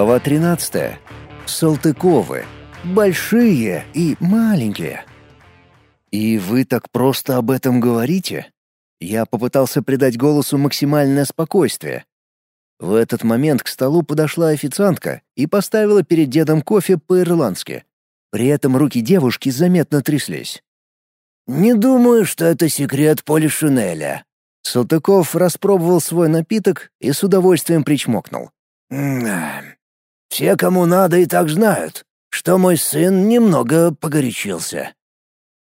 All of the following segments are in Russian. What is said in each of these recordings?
Глава 13. Салтыковы. Большие и маленькие. «И вы так просто об этом говорите?» Я попытался придать голосу максимальное спокойствие. В этот момент к столу подошла официантка и поставила перед дедом кофе по-ирландски. При этом руки девушки заметно тряслись. «Не думаю, что это секрет Полишинеля». Салтыков распробовал свой напиток и с удовольствием причмокнул. Все, кому надо, и так знают, что мой сын немного погорячился».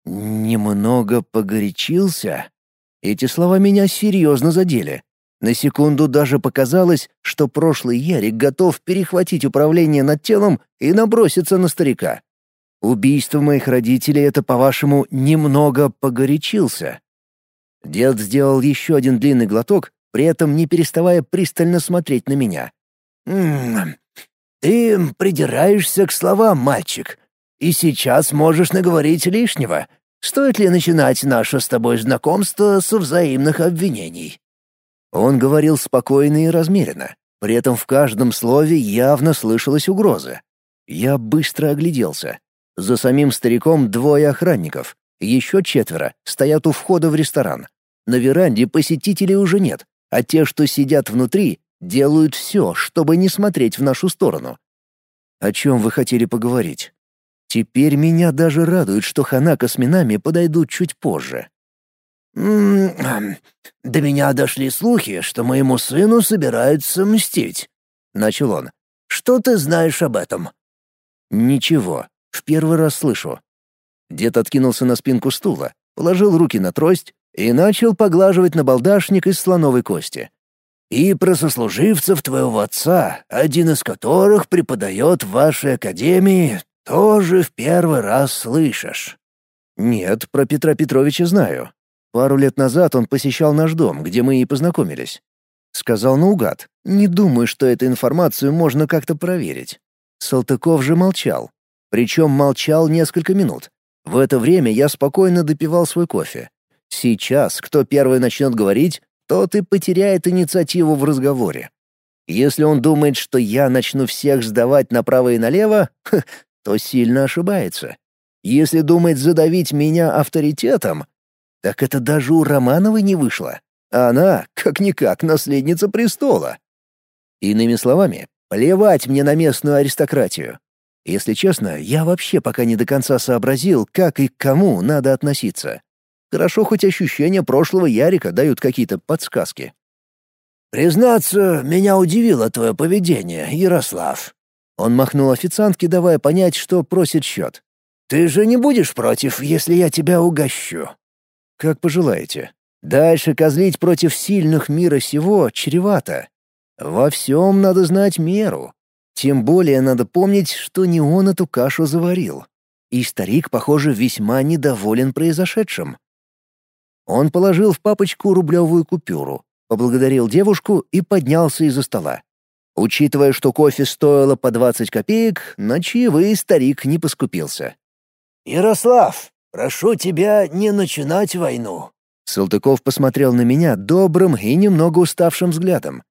«Немного погорячился?» Эти слова меня серьезно задели. На секунду даже показалось, что прошлый Ярик готов перехватить управление над телом и наброситься на старика. Убийство моих родителей — это, по-вашему, немного погорячился. Дед сделал еще один длинный глоток, при этом не переставая пристально смотреть на меня. «М ты придираешься к словам, мальчик, и сейчас можешь наговорить лишнего. Стоит ли начинать наше с тобой знакомство со взаимных обвинений?» Он говорил спокойно и размеренно, при этом в каждом слове явно слышалась угроза. Я быстро огляделся. За самим стариком двое охранников, еще четверо стоят у входа в ресторан. На веранде посетителей уже нет, а те, что сидят внутри, Делают все, чтобы не смотреть в нашу сторону. О чем вы хотели поговорить? Теперь меня даже радует, что Ханака с Минами подойдут чуть позже. «М-м, «До меня дошли слухи, что моему сыну собираются мстить», — начал он. «Что ты знаешь об этом?» «Ничего. В первый раз слышу». Дед откинулся на спинку стула, положил руки на трость и начал поглаживать набалдашник из слоновой кости и про сослуживцев твоего отца, один из которых преподает в вашей академии, тоже в первый раз слышишь». «Нет, про Петра Петровича знаю. Пару лет назад он посещал наш дом, где мы и познакомились. Сказал наугад. Не думаю, что эту информацию можно как-то проверить. Салтыков же молчал. Причем молчал несколько минут. В это время я спокойно допивал свой кофе. Сейчас, кто первый начнет говорить, тот и потеряет инициативу в разговоре. Если он думает, что я начну всех сдавать направо и налево, то сильно ошибается. Если думает задавить меня авторитетом, так это даже у Романовой не вышло. Она, как-никак, наследница престола. Иными словами, плевать мне на местную аристократию. Если честно, я вообще пока не до конца сообразил, как и к кому надо относиться. Хорошо, хоть ощущения прошлого Ярика дают какие-то подсказки. «Признаться, меня удивило твое поведение, Ярослав». Он махнул официантке, давая понять, что просит счет. «Ты же не будешь против, если я тебя угощу?» «Как пожелаете. Дальше козлить против сильных мира сего чревато. Во всем надо знать меру. Тем более надо помнить, что не он эту кашу заварил. И старик, похоже, весьма недоволен произошедшим. Он положил в папочку рублевую купюру, поблагодарил девушку и поднялся из-за стола. Учитывая, что кофе стоило по 20 копеек, на чаевые старик не поскупился. «Ярослав, прошу тебя не начинать войну». Салтыков посмотрел на меня добрым и немного уставшим взглядом.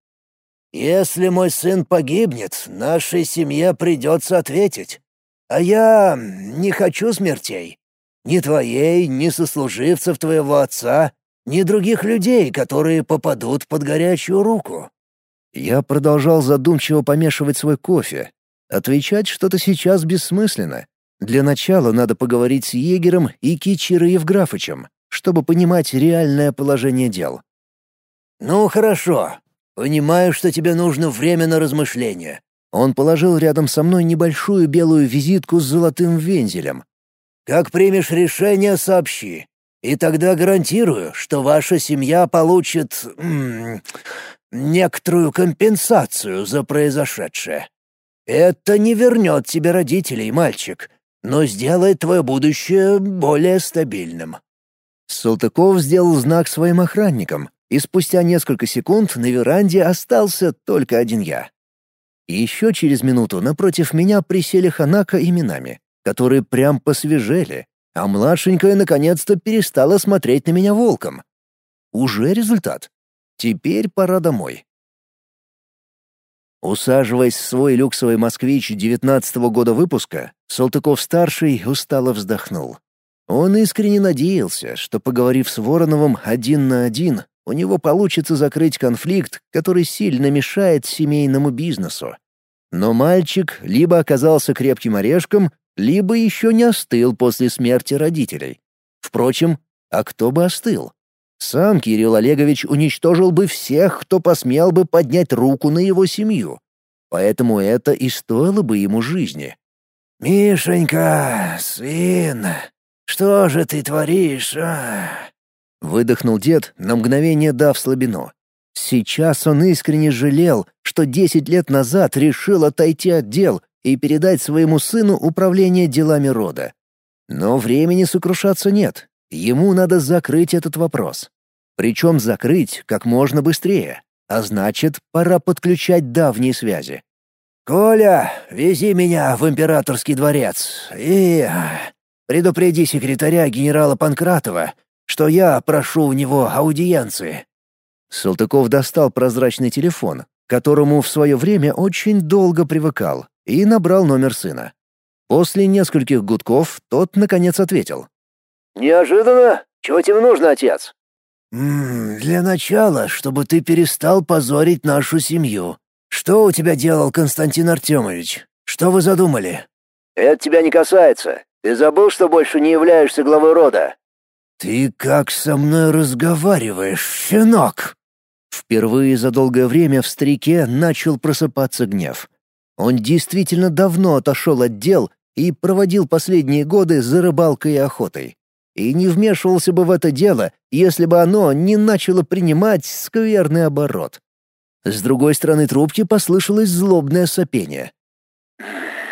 «Если мой сын погибнет, нашей семье придется ответить. А я не хочу смертей. Ни твоей, ни сослуживцев твоего отца, ни других людей, которые попадут под горячую руку». Я продолжал задумчиво помешивать свой кофе. Отвечать что-то сейчас бессмысленно. Для начала надо поговорить с егером и Кичиро Евграфычем, чтобы понимать реальное положение дел. «Ну, хорошо. Понимаю, что тебе нужно время на размышление». Он положил рядом со мной небольшую белую визитку с золотым вензелем, как примешь решение, сообщи. И тогда гарантирую, что ваша семья получит... М -м, некоторую компенсацию за произошедшее. Это не вернет тебе родителей, мальчик, но сделает твое будущее более стабильным». Салтыков сделал знак своим охранникам, и спустя несколько секунд на веранде остался только один я. еще через минуту напротив меня присели Ханака именами которые прям посвежели, а младшенькая наконец-то перестала смотреть на меня волком. Уже результат. Теперь пора домой. Усаживаясь в свой люксовый «Москвич» девятнадцатого года выпуска, Салтыков-старший устало вздохнул. Он искренне надеялся, что, поговорив с Вороновым один на один, у него получится закрыть конфликт, который сильно мешает семейному бизнесу. Но мальчик либо оказался крепким орешком, либо еще не остыл после смерти родителей. Впрочем, а кто бы остыл? Сам Кирилл Олегович уничтожил бы всех, кто посмел бы поднять руку на его семью. Поэтому это и стоило бы ему жизни. «Мишенька, сын, что же ты творишь, а?» Выдохнул дед, на мгновение дав слабину. Сейчас он искренне жалел, что десять лет назад решил отойти от дел и передать своему сыну управление делами рода. Но времени сокрушаться нет. Ему надо закрыть этот вопрос. Причем закрыть как можно быстрее. А значит, пора подключать давние связи. «Коля, вези меня в императорский дворец и предупреди секретаря генерала Панкратова, что я прошу у него аудиенции». Салтыков достал прозрачный телефон, к которому в свое время очень долго привыкал, и набрал номер сына. После нескольких гудков тот, наконец, ответил. «Неожиданно? Чего тебе нужно, отец?» «М -м, «Для начала, чтобы ты перестал позорить нашу семью. Что у тебя делал Константин Артемович? Что вы задумали?» «Это тебя не касается. Ты забыл, что больше не являешься главой рода?» «Ты как со мной разговариваешь, щенок?» Впервые за долгое время в старике начал просыпаться гнев. Он действительно давно отошел от дел и проводил последние годы за рыбалкой и охотой. И не вмешивался бы в это дело, если бы оно не начало принимать скверный оборот. С другой стороны трубки послышалось злобное сопение.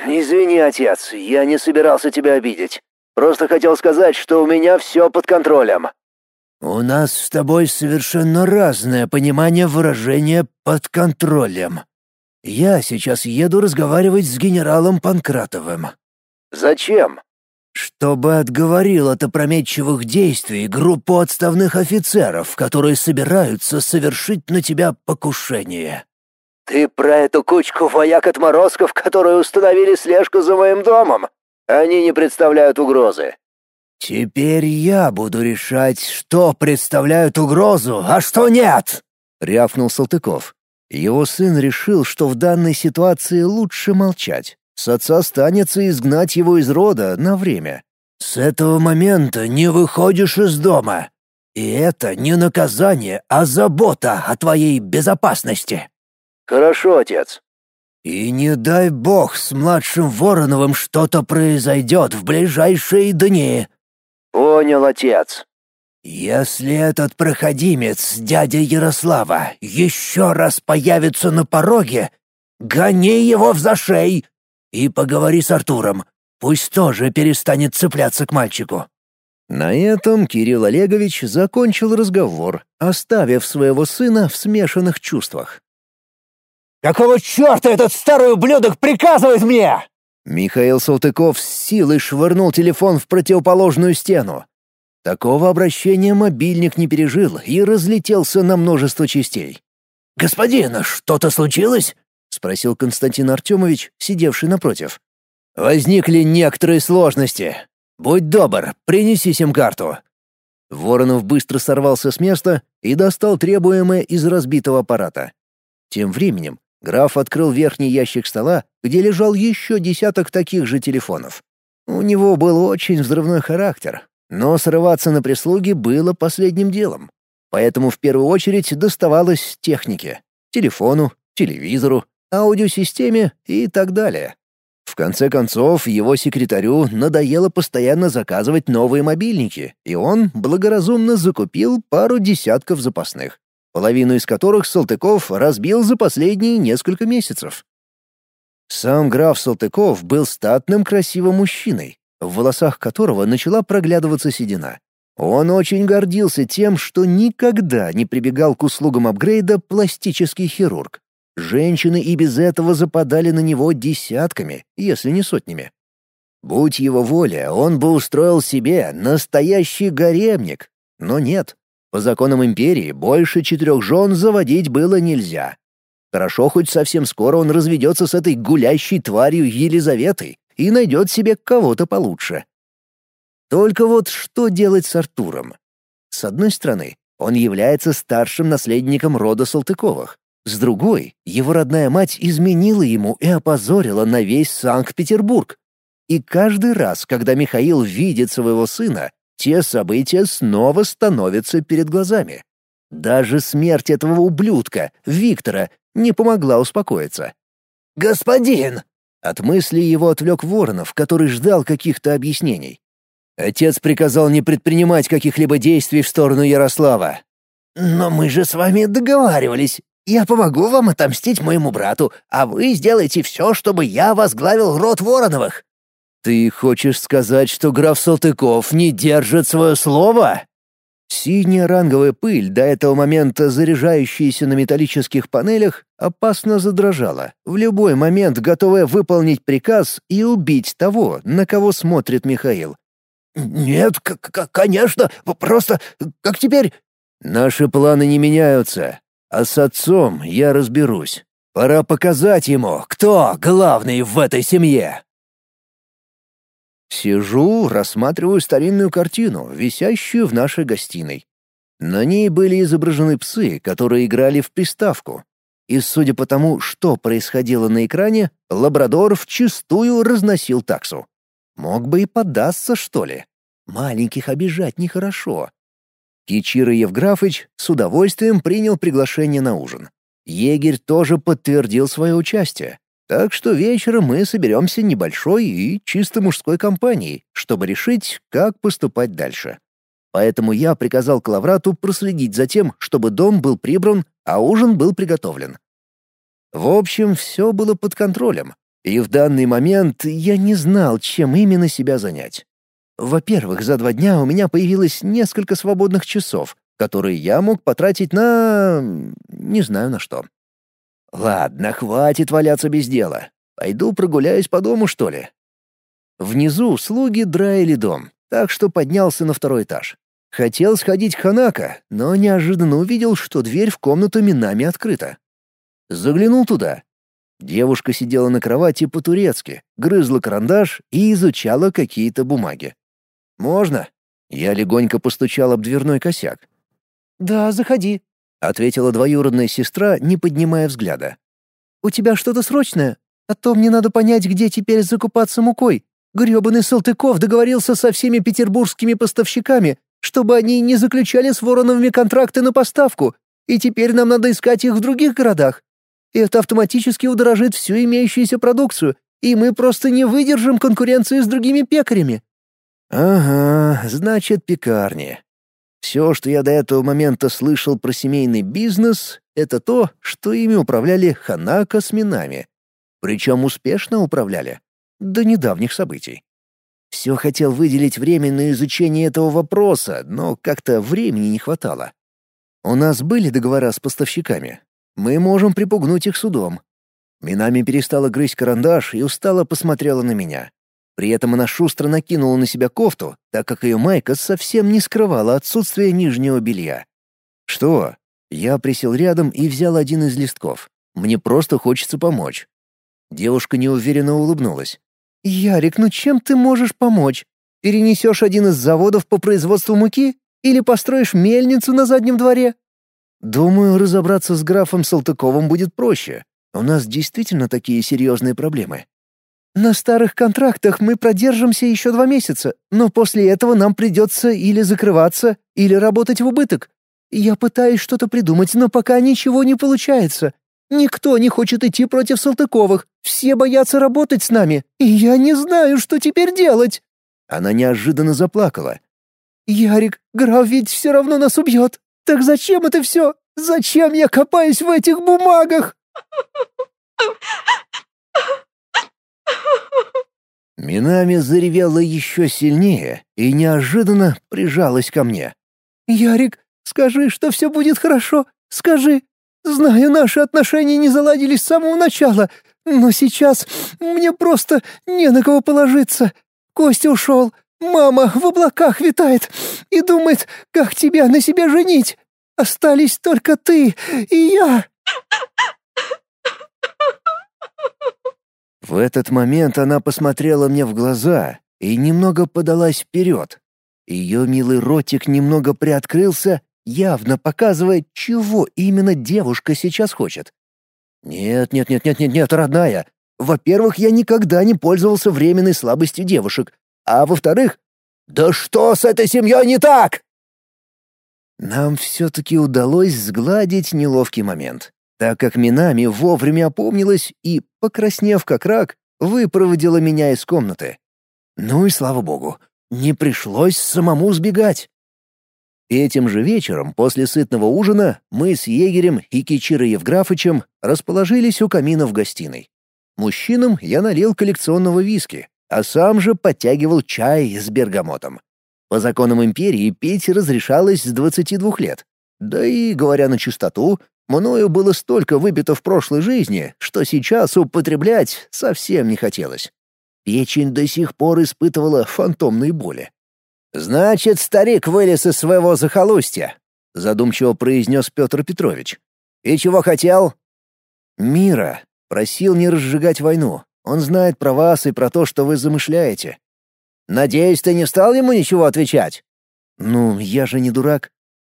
«Извини, отец, я не собирался тебя обидеть. Просто хотел сказать, что у меня все под контролем». «У нас с тобой совершенно разное понимание выражения «под контролем». Я сейчас еду разговаривать с генералом Панкратовым». «Зачем?» «Чтобы отговорил от опрометчивых действий группу отставных офицеров, которые собираются совершить на тебя покушение». «Ты про эту кучку вояк-отморозков, которые установили слежку за моим домом?» Они не представляют угрозы. Теперь я буду решать, что представляют угрозу, а что нет, рявкнул Салтыков. Его сын решил, что в данной ситуации лучше молчать. С отца останется изгнать его из рода на время. С этого момента не выходишь из дома. И это не наказание, а забота о твоей безопасности. Хорошо, отец. И не дай бог с младшим Вороновым что-то произойдет в ближайшие дни. Понял, отец. Если этот проходимец, дядя Ярослава, еще раз появится на пороге, гони его в зашей и поговори с Артуром. Пусть тоже перестанет цепляться к мальчику. На этом Кирилл Олегович закончил разговор, оставив своего сына в смешанных чувствах. Какого черта этот старый ублюдок приказывает мне?» Михаил Салтыков с силой швырнул телефон в противоположную стену. Такого обращения мобильник не пережил и разлетелся на множество частей. «Господин, что-то случилось?» — спросил Константин Артемович, сидевший напротив. «Возникли некоторые сложности. Будь добр, принеси сим-карту». Воронов быстро сорвался с места и достал требуемое из разбитого аппарата. Тем временем Граф открыл верхний ящик стола, где лежал еще десяток таких же телефонов. У него был очень взрывной характер, но срываться на прислуги было последним делом. Поэтому в первую очередь доставалось технике — телефону, телевизору, аудиосистеме и так далее. В конце концов, его секретарю надоело постоянно заказывать новые мобильники, и он благоразумно закупил пару десятков запасных половину из которых Салтыков разбил за последние несколько месяцев. Сам граф Салтыков был статным красивым мужчиной, в волосах которого начала проглядываться седина. Он очень гордился тем, что никогда не прибегал к услугам апгрейда пластический хирург. Женщины и без этого западали на него десятками, если не сотнями. Будь его воля, он бы устроил себе настоящий гаремник, но нет. По законам империи больше четырех жен заводить было нельзя. Хорошо, хоть совсем скоро он разведется с этой гулящей тварью Елизаветой и найдет себе кого-то получше. Только вот что делать с Артуром? С одной стороны, он является старшим наследником рода Салтыковых. С другой, его родная мать изменила ему и опозорила на весь Санкт-Петербург. И каждый раз, когда Михаил видит своего сына, те события снова становятся перед глазами. Даже смерть этого ублюдка, Виктора, не помогла успокоиться. «Господин!» От мысли его отвлек Воронов, который ждал каких-то объяснений. Отец приказал не предпринимать каких-либо действий в сторону Ярослава. «Но мы же с вами договаривались. Я помогу вам отомстить моему брату, а вы сделаете все, чтобы я возглавил род Вороновых». «Ты хочешь сказать, что граф Салтыков не держит свое слово?» Синяя ранговая пыль, до этого момента заряжающаяся на металлических панелях, опасно задрожала, в любой момент готовая выполнить приказ и убить того, на кого смотрит Михаил. «Нет, конечно, просто как теперь?» «Наши планы не меняются, а с отцом я разберусь. Пора показать ему, кто главный в этой семье». Сижу, рассматриваю старинную картину, висящую в нашей гостиной. На ней были изображены псы, которые играли в приставку. И судя по тому, что происходило на экране, лабрадор вчистую разносил таксу. Мог бы и поддаться, что ли. Маленьких обижать нехорошо. Кичира Евграфыч с удовольствием принял приглашение на ужин. Егерь тоже подтвердил свое участие. Так что вечером мы соберемся небольшой и чисто мужской компанией, чтобы решить, как поступать дальше. Поэтому я приказал Клаврату проследить за тем, чтобы дом был прибран, а ужин был приготовлен. В общем, все было под контролем, и в данный момент я не знал, чем именно себя занять. Во-первых, за два дня у меня появилось несколько свободных часов, которые я мог потратить на... не знаю на что. Ладно, хватит валяться без дела. Пойду прогуляюсь по дому, что ли. Внизу слуги драили дом, так что поднялся на второй этаж. Хотел сходить к Ханака, но неожиданно увидел, что дверь в комнату Минами открыта. Заглянул туда. Девушка сидела на кровати по-турецки, грызла карандаш и изучала какие-то бумаги. «Можно?» Я легонько постучал об дверной косяк. «Да, заходи», — ответила двоюродная сестра, не поднимая взгляда. «У тебя что-то срочное? А то мне надо понять, где теперь закупаться мукой. Грёбаный Салтыков договорился со всеми петербургскими поставщиками, чтобы они не заключали с Вороновыми контракты на поставку, и теперь нам надо искать их в других городах. Это автоматически удорожит всю имеющуюся продукцию, и мы просто не выдержим конкуренции с другими пекарями». «Ага, значит, пекарни. Все, что я до этого момента слышал про семейный бизнес, это то, что ими управляли Ханака с Минами. Причем успешно управляли. До недавних событий. Все хотел выделить время на изучение этого вопроса, но как-то времени не хватало. У нас были договора с поставщиками. Мы можем припугнуть их судом. Минами перестала грызть карандаш и устало посмотрела на меня. При этом она шустро накинула на себя кофту, так как ее майка совсем не скрывала отсутствие нижнего белья. «Что?» Я присел рядом и взял один из листков. «Мне просто хочется помочь». Девушка неуверенно улыбнулась. «Ярик, ну чем ты можешь помочь? Перенесешь один из заводов по производству муки? Или построишь мельницу на заднем дворе?» «Думаю, разобраться с графом Салтыковым будет проще. У нас действительно такие серьезные проблемы. На старых контрактах мы продержимся еще два месяца, но после этого нам придется или закрываться, или работать в убыток. Я пытаюсь что-то придумать, но пока ничего не получается. Никто не хочет идти против Салтыковых, все боятся работать с нами, и я не знаю, что теперь делать». Она неожиданно заплакала. «Ярик, граф ведь все равно нас убьет. Так зачем это все? Зачем я копаюсь в этих бумагах?» Минами заревела еще сильнее и неожиданно прижалась ко мне. «Ярик, скажи, что все будет хорошо. Скажи. Знаю, наши отношения не заладились с самого начала, но сейчас мне просто не на кого положиться. Костя ушел, мама в облаках витает и думает, как тебя на себя женить. Остались только ты и я». В этот момент она посмотрела мне в глаза и немного подалась вперед. Ее милый ротик немного приоткрылся, явно показывая, чего именно девушка сейчас хочет. «Нет, нет, нет, нет, нет, нет, родная. Во-первых, я никогда не пользовался временной слабостью девушек. А во-вторых, да что с этой семьей не так?» Нам все-таки удалось сгладить неловкий момент, так как Минами вовремя опомнилась и, покраснев как рак, выпроводила меня из комнаты. Ну и слава богу, не пришлось самому сбегать. Этим же вечером, после сытного ужина, мы с егерем и Кичиро Евграфычем расположились у камина в гостиной. Мужчинам я налил коллекционного виски, а сам же подтягивал чай с бергамотом. По законам империи пить разрешалось с 22 лет. Да и, говоря на чистоту, мною было столько выпито в прошлой жизни, что сейчас употреблять совсем не хотелось. Печень до сих пор испытывала фантомные боли. «Значит, старик вылез из своего захолустья», — задумчиво произнес Петр Петрович. «И чего хотел?» «Мира. Просил не разжигать войну. Он знает про вас и про то, что вы замышляете». «Надеюсь, ты не стал ему ничего отвечать?» «Ну, я же не дурак».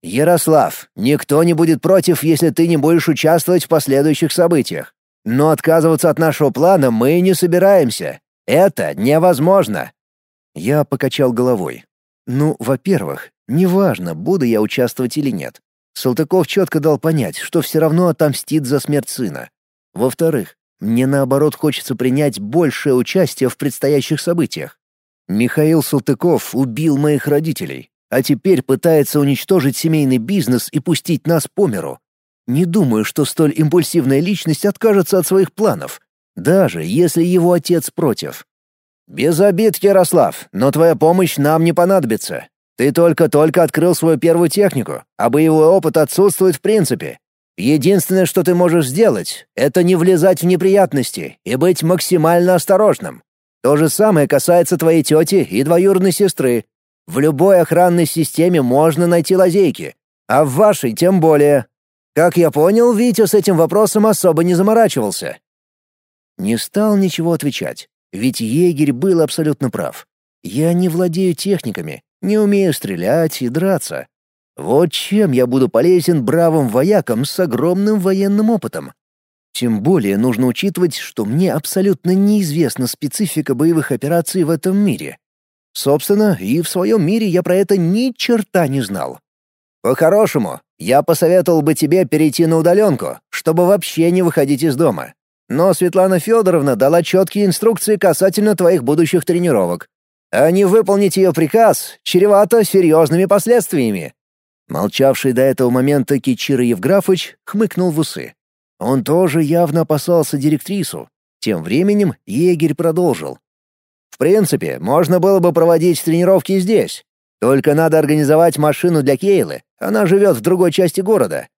«Ярослав, никто не будет против, если ты не будешь участвовать в последующих событиях. Но отказываться от нашего плана мы не собираемся. Это невозможно». Я покачал головой. Ну, во-первых, неважно, буду я участвовать или нет. Салтыков четко дал понять, что все равно отомстит за смерть сына. Во-вторых, мне наоборот хочется принять большее участие в предстоящих событиях. Михаил Салтыков убил моих родителей, а теперь пытается уничтожить семейный бизнес и пустить нас по миру. Не думаю, что столь импульсивная личность откажется от своих планов, даже если его отец против. «Без обид, Ярослав, но твоя помощь нам не понадобится. Ты только-только открыл свою первую технику, а боевой опыт отсутствует в принципе. Единственное, что ты можешь сделать, это не влезать в неприятности и быть максимально осторожным. То же самое касается твоей тети и двоюродной сестры. В любой охранной системе можно найти лазейки, а в вашей тем более. Как я понял, Витя с этим вопросом особо не заморачивался». Не стал ничего отвечать. Ведь егерь был абсолютно прав. Я не владею техниками, не умею стрелять и драться. Вот чем я буду полезен бравым воякам с огромным военным опытом. Тем более нужно учитывать, что мне абсолютно неизвестна специфика боевых операций в этом мире. Собственно, и в своем мире я про это ни черта не знал. По-хорошему, я посоветовал бы тебе перейти на удаленку, чтобы вообще не выходить из дома. Но Светлана Федоровна дала четкие инструкции касательно твоих будущих тренировок. А не выполнить ее приказ чревато серьезными последствиями». Молчавший до этого момента Кичиро Евграфыч хмыкнул в усы. Он тоже явно опасался директрису. Тем временем егерь продолжил. «В принципе, можно было бы проводить тренировки здесь. Только надо организовать машину для Кейлы, она живет в другой части города.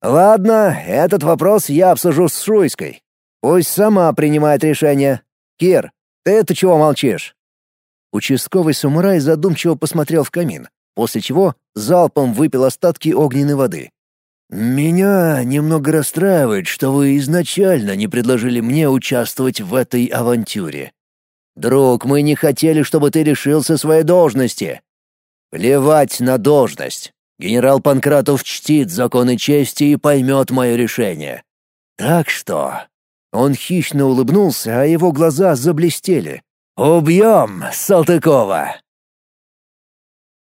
Ладно, этот вопрос я обсужу с Шуйской. Пусть сама принимает решение. Кир, ты это чего молчишь?» Участковый самурай задумчиво посмотрел в камин, после чего залпом выпил остатки огненной воды. «Меня немного расстраивает, что вы изначально не предложили мне участвовать в этой авантюре. Друг, мы не хотели, чтобы ты лишился своей должности. Плевать на должность. Генерал Панкратов чтит законы чести и поймет мое решение. Так что он хищно улыбнулся, а его глаза заблестели. «Убьем Салтыкова!»